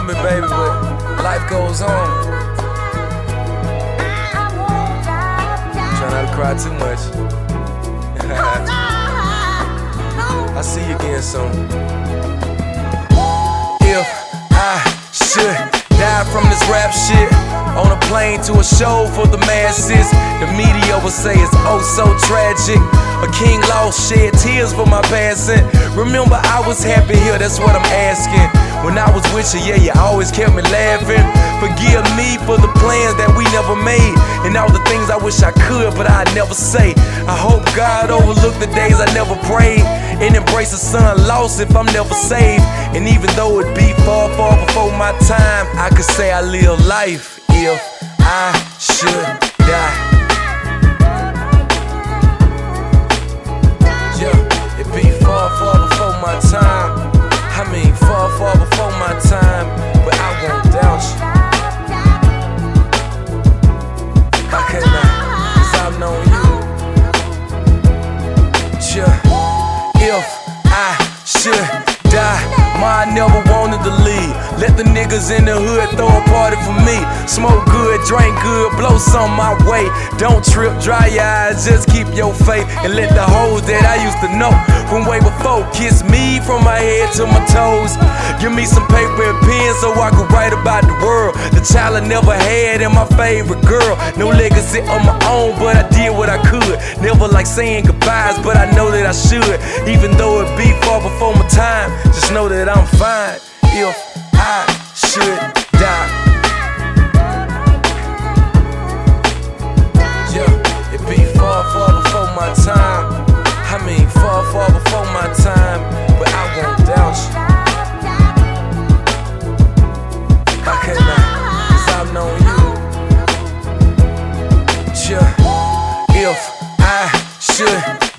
baby, but life goes on. Try not to cry too much. I'll see you again soon. If I should die from this rap shit on a plane to a show for the masses, the media will say it's oh so tragic. Lost, shed tears for my passing. Remember, I was happy here, that's what I'm asking. When I was with you, yeah, you always kept me laughing. Forgive me for the plans that we never made, and all the things I wish I could, but I never say. I hope God overlooked the days I never prayed, and embrace the son lost if I'm never saved. And even though it be far, far before my time, I could say I live life if I should my time. Wanted to leave. Let the niggas in the hood throw a party for me. Smoke good, drink good, blow some my way. Don't trip, dry your eyes, just keep your faith. And let the hoes that I used to know from way before kiss me from my head to my toes. Give me some paper and pen so I could write about the world. The child I never had and my favorite girl. No legacy on my own, but I did what I could. Never like saying goodbyes, but I know that I should. Even though it be far before my time, just know that I'm fine if I should die. Yeah, it be far, far before my time. I mean, far, far before my time, but I won't doubt you. How can I? Cause I've known you. Yeah, if I should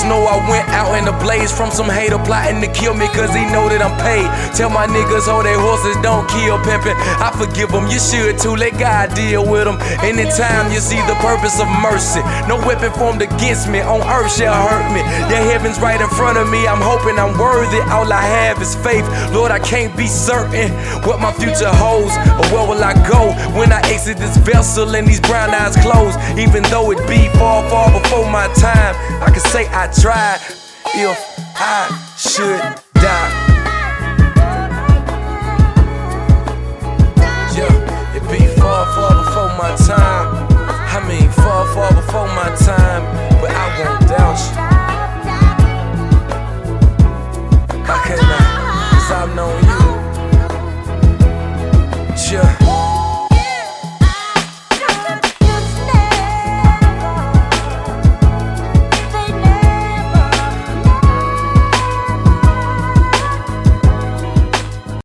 Know I went out in the blaze from some hater plotting to kill me cause he know that I'm paid. Tell my niggas oh, hold their horses, don't kill pimpin'. I forgive them, you should too, let God deal with them. Anytime you see the purpose of mercy, no weapon formed against me on earth shall hurt me. Yeah, heaven's right in front of me, I'm hoping I'm worthy. All I have is faith. Lord, I can't be certain what my future holds or where will I go when I exit this vessel and these brown eyes close. Even though it be far, far before my time, I can say I tried if I should die.